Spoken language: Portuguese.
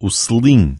o selim.